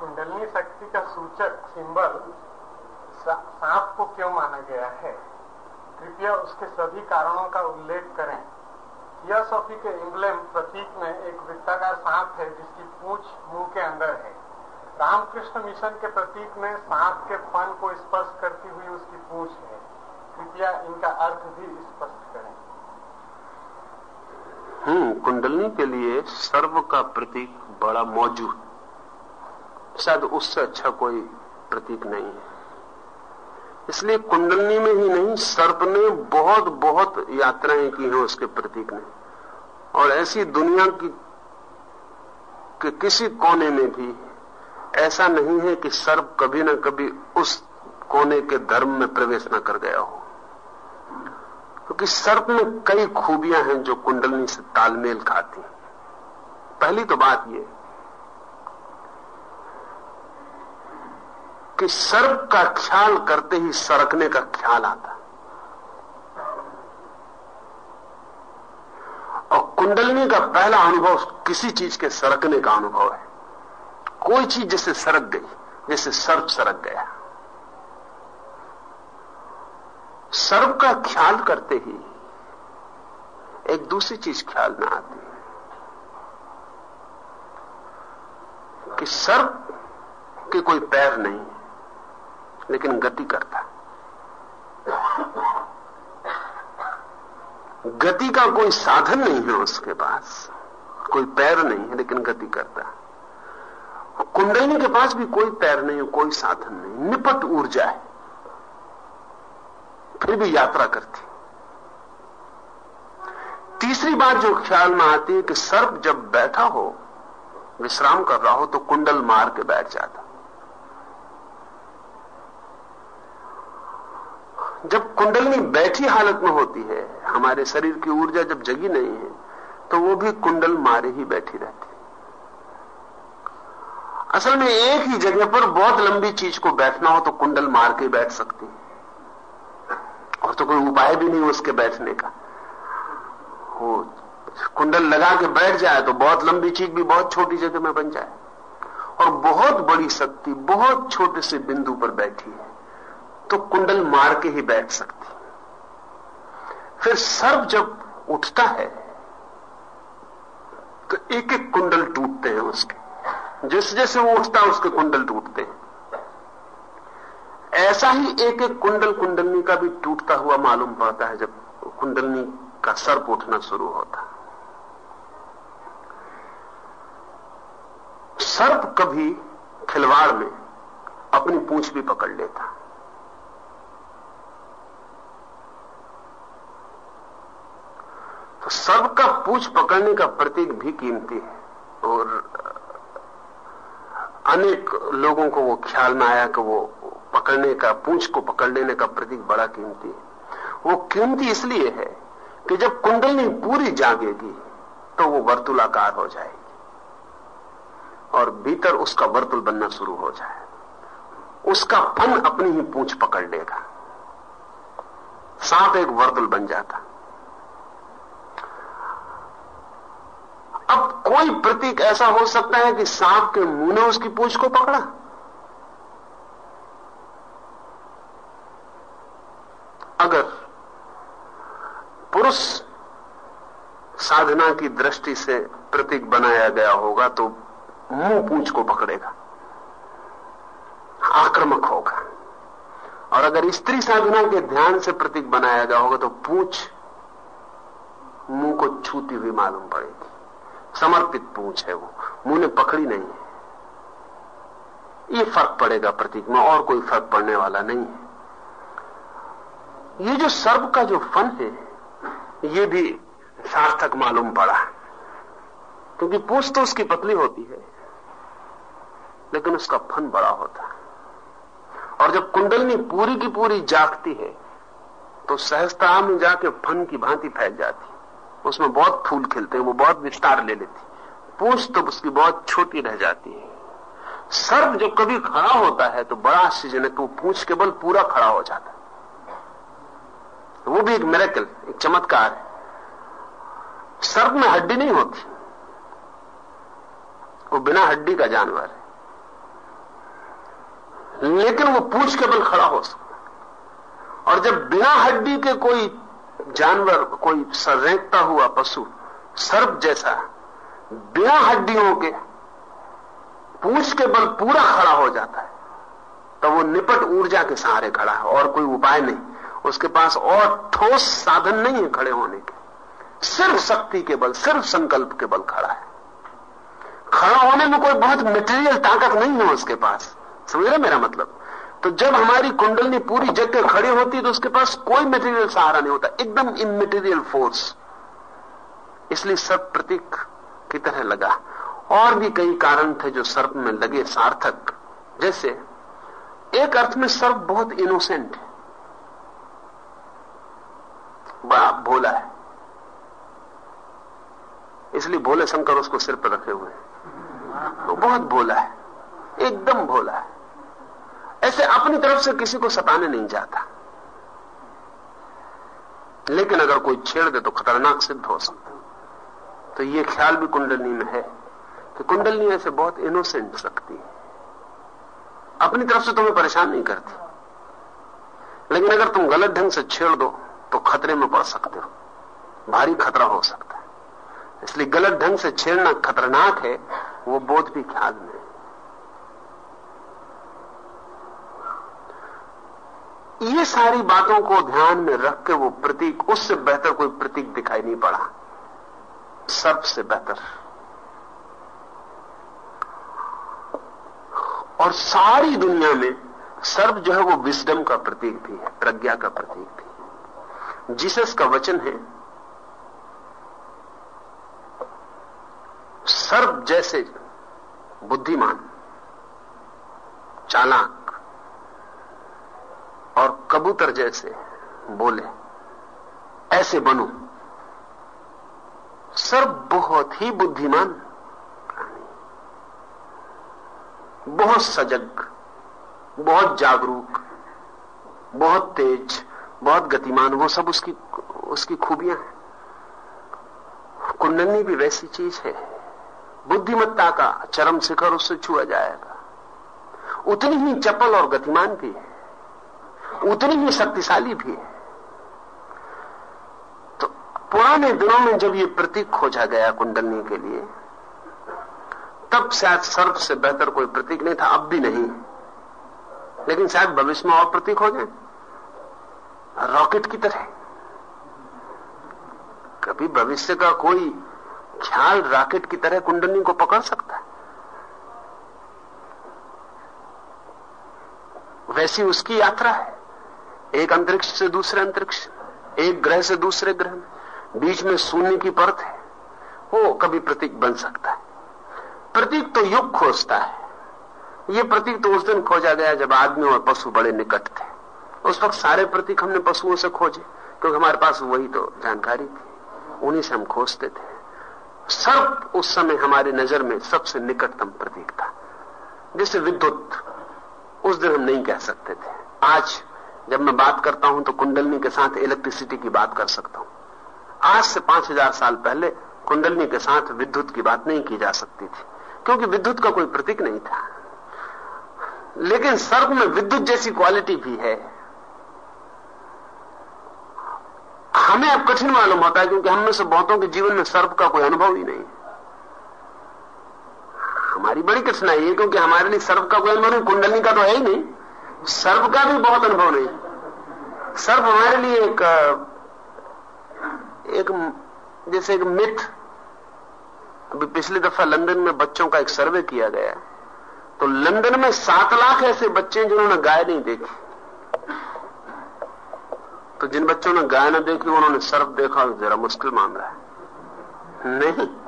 कुंडलनी शक्ति का सूचक सिंबल सांप को क्यों माना गया है? कृपया उसके सभी कारणों का उल्लेख करें। थियोसॉफी के एम्बलेम प्रतीक में एक वृत्ताकार सांप है, जिसकी पूंछ मुँह के अंदर है। रामकृष्ण मिशन के प्रतीक में सांप के फन को स्पर्श करती हुई उसकी पूंछ है। कृपया इनका अर्थ भी स्पष्ट करें। हम्म कुंडलनी के लिए सर्व का प्रतीक बड़ा मौजूद शायद उससे अच्छा कोई प्रतीक नहीं है। इसलिए कुंडलनी में ही नहीं, सर्प ने बहुत बहुत यात्राएँ की हैं उसके प्रतीक ने। और ऐसी दुनिया की, कि किसी कोने में भी ऐसा नहीं है कि सर्प कभी ना कभी उस कोने के धर्म में प्रवेश न कर गया हो। क्योंकि तो सर्प में कई खूबियाँ हैं जो कुंडलनी से तालमेल खाती पहली तो बात यह कि सर्प का ख्याल करते ही सरकने का ख्याल आता। और कुंडलनी का पहला अनुभव किसी चीज़ के सरकने का अनुभव है। कोई चीज़ जैसे सरक गई जैसे सर्प सरक गया। सर्प का ख्याल करते ही एक दूसरी चीज़ ख्याल में आती है कि सर्प के कोई पैर नहीं। लेकिन गति करता गति का कोई साधन नहीं है उसके पास। कोई पैर नहीं है, लेकिन गति करता कुंडली के पास भी कोई पैर नहीं है, कोई साधन नहीं। निपट ऊर्जा है। फिर भी यात्रा करती। तीसरी बात जो ख्याल में आती है कि सर्प जब बैठा हो, विश्राम कर रहा हो तो कुंडल मार के बैठ जाता जब कुंडलनी बैठी हालत में होती है। हमारे शरीर की ऊर्जा जब जगी नहीं है तो वो भी कुंडल मारे ही बैठी रहती असल में एक ही जगह पर बहुत लंबी चीज़ को बैठना हो तो कुंडल मार के बैठ सकती है। और तो कोई उपाय भी नहीं उसके बैठने का। हो कुंडल लगा के बैठ जाए तो बहुत लंबी चीज़ भी बहुत छोटी जगह में बन जाए। और बहुत बड़ी शक्ति बहुत छोटे से बिंदु पर बैठी है। तो कुंडल मार के ही बैठ सकती फिर सर्प जब उठता है तो एक एक कुंडल टूटते हैं उसके। जैसे जैसे वो उठता है, उसके कुंडल टूटते हैं। ऐसा ही एक एक कुंडल कुंडलनी का भी टूटता हुआ मालूम पड़ता है, जब कुंडलनी का सर्प उठना शुरू होता सर्प कभी खिलवाड़ में अपनी पूंछ भी पकड़ लेता तो सर्व का पूछ पकड़ने का प्रतीक भी कीमती है। और अनेक लोगों को वो ख्याल में आया कि वो पकड़ने का, पूछ को पकड़ लेने का प्रतीक बड़ा कीमती है। वो कीमती इसलिए है कि जब कुंडलनी पूरी जागेगी तो वो वर्तुलाकार हो जाएगी। और भीतर उसका वर्तुल बनना शुरू हो जाए। उसका फन अपनी ही पूछ पकड़ लेगा। सांप एक वर्तुल बन जाता। अब कोई प्रतीक ऐसा हो सकता है कि सांप के मुँह ने उसकी पूछ को पकड़ा? अगर पुरुष साधना की दृष्टि से प्रतीक बनाया गया होगा तो मुँह पूछ को पकड़ेगा। आक्रमक होगा। और अगर स्त्री साधना के ध्यान से प्रतीक बनाया गया होगा तो पूछ मुँह को छूती हुई मालूम पड़ेगी। समर्पित पूछ है वो। मुँह ने पकड़ी नहीं है। ये फ़र्क पड़ेगा प्रतीक में, और कोई फ़र्क पड़ने वाला नहीं है। ये जो सर्व का जो फन है, ये भी सार्थक मालूम पड़ा। क्योंकि पूछ तो उसकी पतली होती है, लेकिन उसका फन बड़ा होता। है और जब कुंडलनी पूरी की पूरी जागती है तो सहजता में जाके फन की भांति फैल जाती। उसमें बहुत फूल खिलते हैं, वो बहुत विस्तार ले लेती पूछ तो उसकी बहुत छोटी रह जाती है। सर्प जो कभी खड़ा होता है तो बड़ा आश्चर्य है कि वो पूछ के बल पूरा खड़ा हो जाता है। वो भी एक मेरेकल एक चमत्कार है। सर्प में हड्डी नहीं होती। वो बिना हड्डी का जानवर है। लेकिन वो पूछ के बल खड़ा हो सकता और जब बिना हड्डी के कोई जानवर कोई रेंकता हुआ पशु, सर्प जैसा, बिना हड्डियों के पूछ के बल पूरा खड़ा हो जाता है तो वो निपट ऊर्जा के सहारे खड़ा है, और कोई उपाय नहीं। उसके पास और ठोस साधन नहीं है खड़े होने के। सिर्फ़ शक्ति के बल, सिर्फ़ संकल्प के बल खड़ा है। खड़ा होने में कोई बहुत मटेरियल ताकत नहीं है उसके पास। समझ रहे मेरा मतलब? तो जब हमारी कुंडलनी पूरी जगह खड़ी होती है तो उसके पास कोई मटेरियल सहारा नहीं होता, एकदम इमेटीरियल फोर्स इसलिए सब प्रतीक की तरह लगा। और भी कई कारण थे जो सर्प में लगे सार्थक। जैसे, एक अर्थ में सर्प बहुत इनोसेंट है। बड़ा भोला है। इसलिए भोले शंकर उसको सिर पर रखे हुए हैं। तो बहुत भोला है। एकदम भोला है। ऐसे अपनी तरफ़ से किसी को सताने नहीं जाता। लेकिन अगर कोई छेड़ दे तो खतरनाक सिद्ध हो सकता तो ये ख्याल भी कुंडलनी में है कि कुंडलनी ऐसे बहुत इनोसेंट सकती है। अपनी तरफ़ से तुम्हें परेशान नहीं करती। लेकिन अगर तुम गलत ढंग से छेड़ दो तो खतरे में पड़ सकते हो। भारी खतरा हो सकता है। इसलिए गलत ढंग से छेड़ना खतरनाक है, वो बोध भी ख्याल में ये सारी बातों को ध्यान में रख के वो प्रतीक, उससे बेहतर कोई प्रतीक दिखाई नहीं पड़ा। सबसे बेहतर। और सारी दुनिया में सर्व जो है वो विस्डम का प्रतीक भी है, प्रज्ञा का प्रतीक भी जीसस का वचन है सर्व जैसे बुद्धिमान, चालाक कबूतर जैसे बोले, ऐसे बनो। सर बहुत ही बुद्धिमान बहुत सजग, बहुत जागरूक, बहुत तेज, बहुत गतिमान, वो सब उसकी उसकी खूबियाँ हैं। कुंडली भी वैसी चीज़ है। बुद्धिमत्ता का चरम शिखर उससे छुआ जाएगा। उतनी ही चपल और गतिमान भी है। उतनी ही शक्तिशाली भी है। तो पुराने दिनों में जब ये प्रतीक खोजा गया कुंडलनी के लिए, तब शायद सर्प से बेहतर कोई प्रतीक नहीं था, अब भी नहीं। लेकिन शायद भविष्य में और प्रतीक हो जाए। रॉकेट की तरह। कभी भविष्य का कोई ख्याल रॉकेट की तरह कुंडली को पकड़ सकता है? वैसी उसकी यात्रा है। एक अंतरिक्ष से दूसरे अंतरिक्ष, एक ग्रह से दूसरे ग्रह में। बीच में शून्य की परत है। वो कभी प्रतीक बन सकता है। प्रतीक तो युग खोजता है। ये प्रतीक तो उस दिन खोजा गया जब आदमी और पशु बड़े निकट थे। उस वक्त सारे प्रतीक हमने पशुओं से खोजे, क्योंकि हमारे पास वही तो जानकारी थी। उन्हीं से हम खोजते थे। सर्प उस समय हमारी नज़र में सबसे निकटतम प्रतीक था। जैसे विद्युत, उस दिन हम नहीं कह सकते थे। आज जब मैं बात करता हूँ तो कुंडलनी के साथ इलेक्ट्रिसिटी की बात कर सकता हूँ। आज से पाँच हज़ार साल पहले कुंडलनी के साथ विद्युत की बात नहीं की जा सकती थी, क्योंकि विद्युत का कोई प्रतीक नहीं था। लेकिन सर्प में विद्युत जैसी क्वालिटी भी है। हमें अब कठिन मालूम होता है, क्योंकि हम में से बहुतों के जीवन में सर्प का कोई अनुभव ही नहीं। हमारी बड़ी कठिनाई है, क्योंकि हमारे लिए सर्प का कोई अनुभव कुंडली का तो है ही नहीं। सर्व का भी बहुत अनुभव नहीं। सर्व हमारे लिए एक एक, जैसे एक मिथ। अभी पिछली दफ़ा लंदन में बच्चों का एक सर्वे किया गया। तो लंदन में सात लाख ऐसे बच्चे जिन्होंने गाय नहीं देखी। तो जिन बच्चों ने गाय ना देखी, उन्होंने सर्व देखा, जरा मुश्किल मामला है। नहीं।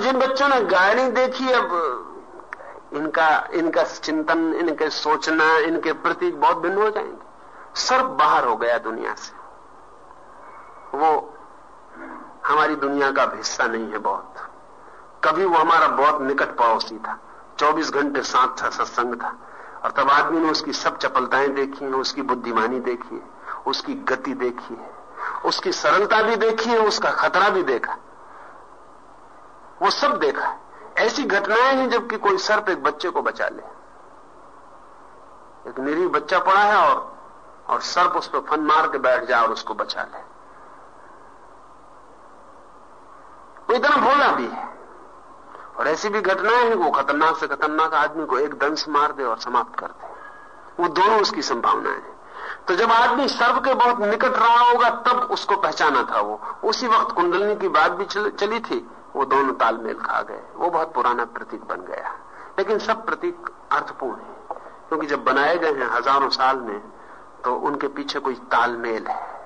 जिन बच्चों ने नहीं देखी, अब इनका इनका चिंतन, इनके सोचना, इनके प्रति बहुत भिन्न हो जाएँगे। सर्व बाहर हो गया दुनिया से। वो हमारी दुनिया का हिस्सा नहीं है बहुत। कभी वो हमारा बहुत निकट पड़ोसी था। 24 घंटे साथ था, सत्संग था। और तब आदमी ने उसकी सब चपलताएँ देखी है उसकी बुद्धिमानी देखी है उसकी गति देखी है उसकी सरलता भी देखी है उसका खतरा भी देखा। वो सब देखा है। ऐसी घटनाएँ हैं जबकि कोई सर्प एक बच्चे को बचा ले। एक निरीह बच्चा पड़ा है और और सर्प उस पर फन मार के बैठ जाए और उसको बचा ले। वो इतना भोला भी है। और ऐसी भी घटनाएँ हैं, वो खतरनाक से खतरनाक आदमी को एक दंश मार दे और समाप्त कर दे। वो दोनों उसकी संभावनाएँ हैं। तो जब आदमी सर्व के बहुत निकट रहा होगा, तब उसको पहचाना था वो। उसी वक्त कुंडलनी की बात भी चली थी। वो दोनों तालमेल खा गए। वो बहुत पुराना प्रतीक बन गया। लेकिन सब प्रतीक अर्थपूर्ण है। क्योंकि जब बनाए गए हैं हज़ारों साल में तो उनके पीछे कोई तालमेल है।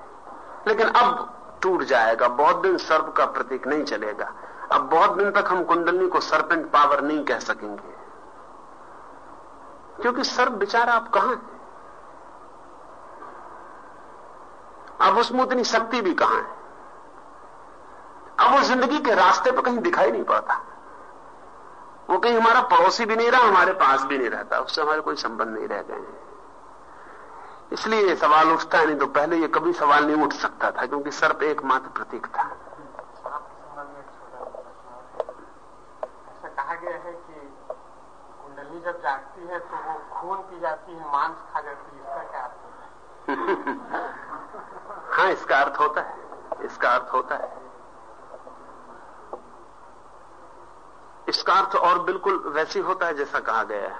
लेकिन अब टूट जाएगा। बहुत दिन सर्प का प्रतीक नहीं चलेगा। अब बहुत दिन तक हम कुंडलनी को सर्पेंट पावर नहीं कह सकेंगे। क्योंकि सर्प बेचारा आप कहाँ है? अब उसमें उतनी शक्ति भी कहाँ है? अब वो ज़िंदगी के रास्ते पर कहीं दिखाई नहीं पड़ता वो कहीं हमारा पड़ोसी भी नहीं रहा हमारे पास भी नहीं रहता। उससे हमारे कोई संबंध नहीं रह गए हैं। इसलिए ये सवाल उठता है नहीं तो पहले ये कभी सवाल नहीं उठ सकता था क्योंकि सर्प एकमात्र प्रतीक था। ऐसा कहा गया है कि कुंडली जब जागती है तो वो खून पी जाती है मांस खा जाती है। इसका क्या अर्थ होता है? हाँ इसका अर्थ होता है। इसका अर्थ होता है। इसका अर्थ और बिल्कुल वैसी होता है जैसा कहा गया है।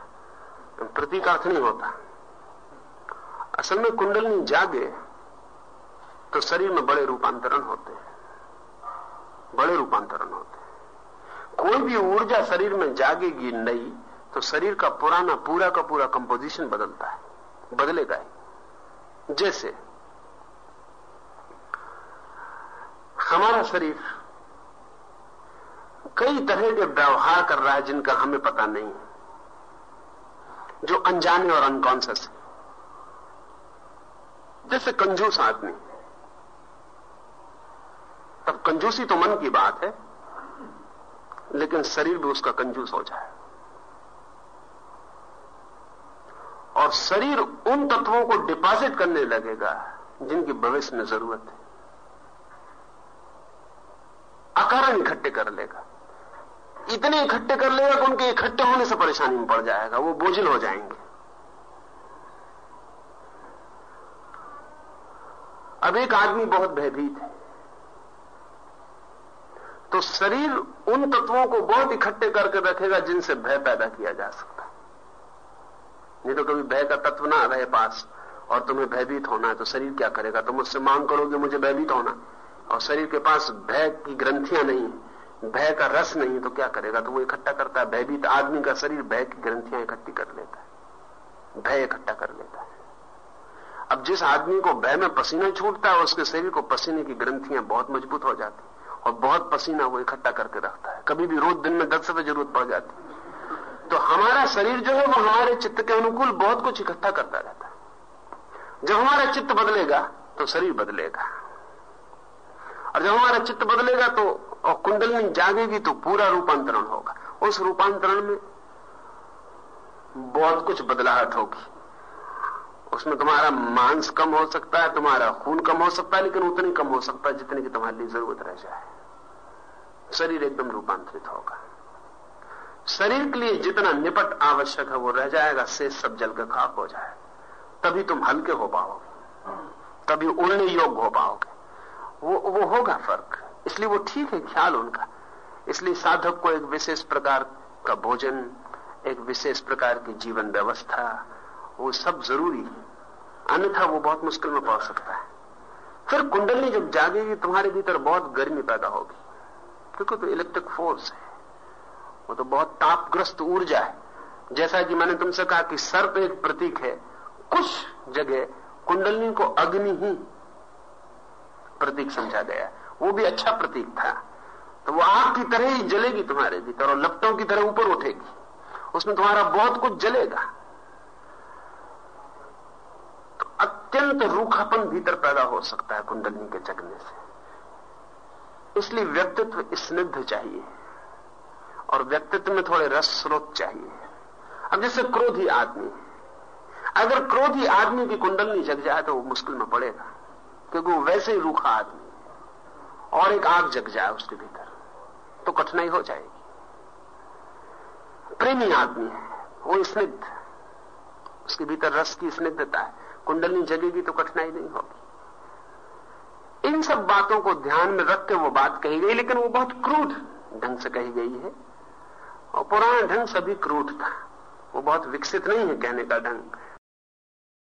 प्रतीक अर्थ नहीं होता। असल में कुंडलनी जागे तो शरीर में बड़े रूपांतरण होते हैं। बड़े रूपांतरण होते हैं। कोई भी ऊर्जा शरीर में जागेगी नई तो शरीर का पुराना, पूरा का पूरा कंपोजिशन बदलता है, बदलेगा ही। जैसे, हमारा शरीर कई तरह के व्यवहार कर रहा है जिनका हमें पता नहीं है। जो अनजाने और अनकॉन्सियस है। जैसे कंजूस आदमी। तब कंजूसी तो मन की बात है, लेकिन शरीर भी उसका कंजूस हो जाए। और शरीर उन तत्वों को डिपॉजिट करने लगेगा जिनकी भविष्य में ज़रूरत है। अकारण इकट्ठे कर लेगा। इतने इकट्ठे कर लेगा कि उनके इकट्ठे होने से परेशानी में पड़ जाएगा, वो बोझिल हो जाएँगे। अब एक आदमी बहुत भयभीत है। तो शरीर उन तत्वों को बहुत इकट्ठे करके रखेगा जिनसे भय पैदा किया जा सकता है। नहीं तो कभी भय का तत्व ना रहे पास, और तुम्हें भयभीत होना है तो शरीर क्या करेगा? तुम मुझसे मांग करोगे मुझे भयभीत होना। और शरीर के पास भय की ग्रंथियाँ नहीं भय का रस नहीं तो क्या करेगा? तो वो इकट्ठा करता है, भयभीत आदमी का शरीर भय की ग्रंथियाँ इकट्ठी कर लेता है। भय इकट्ठा कर लेता है। अब जिस आदमी को भय में पसीना छूटता है, उसके शरीर को पसीने की ग्रंथियाँ बहुत मज़बूत हो जाती और बहुत पसीना वो इकट्ठा करके रखता है। कभी भी रोज दिन में दस दफे ज़रूरत पड़ जाती तो हमारा शरीर जो है, वो हमारे चित्त के अनुकूल बहुत कुछ इकट्ठा करता रहता है। जब हमारा चित्त बदलेगा तो शरीर बदलेगा। और जब हमारा चित्त बदलेगा तो और कुंडलनी जागेगी तो पूरा रूपांतरण होगा। उस रूपांतरण में बहुत कुछ बदलाहट होगी। उसमें तुम्हारा मांस कम हो सकता है, तुम्हारा खून कम हो सकता है, लेकिन उतनी कम हो सकता है जितने की तुम्हारे लिए ज़रूरत रह जाए। शरीर एकदम रूपांतरित होगा। शरीर के लिए जितना निपट आवश्यक है, वो रह जाएगा से सब जल के खाक हो जाए। तभी तुम हल्के हो पाओगे। तभी उड़ने योग्य हो पाओगे। वो वो होगा फ़र्क। इसलिए वो ठीक है ख्याल उनका। इसलिए साधक को एक विशेष प्रकार का भोजन, एक विशेष प्रकार की जीवन व्यवस्था, वो सब ज़रूरी है। अन्यथा वो बहुत मुश्किल में पहुँच सकता है। फिर कुंडली जब जागेगी, तुम्हारे भीतर बहुत गर्मी पैदा होगी। क्योंकि तो इलेक्ट्रिक फोर्स है। वो तो बहुत तापग्रस्त ऊर्जा है। जैसा कि मैंने तुमसे कहा कि सर्प एक प्रतीक है। कुछ जगह कुंडली को अग्नि ही प्रतीक समझा गया वो भी अच्छा प्रतीक था। तो वो आग की तरह ही जलेगी तुम्हारे भीतर और लपटों की तरह ऊपर उठेगी। उसमें तुम्हारा बहुत कुछ जलेगा। तो अत्यंत रूखापन भीतर पैदा हो सकता है कुंडलनी के जगने से। इसलिए व्यक्तित्व स्निग्ध चाहिए और व्यक्तित्व में थोड़े रस स्रोत चाहिए। अब जैसे क्रोधी आदमी, अगर क्रोधी आदमी की कुंडलनी जग जाए तो वो मुश्किल में पड़ेगा, क्योंकि वो वैसे ही रूखा आदमी और एक आग जग जाए उसके भीतर तो कठिनाई हो जाएगी। प्रेमी आदमी है, वो स्निग्ध, उसके भीतर रस की स्निग्धता है। कुंडली जगेगी तो कठिनाई नहीं होगी। इन सब बातों को ध्यान में रख के वो बात कही गई, लेकिन वो बहुत क्रूड ढंग से कही गई है। और पुराना ढंग सभी क्रूड था। वो बहुत विकसित नहीं है कहने का ढंग।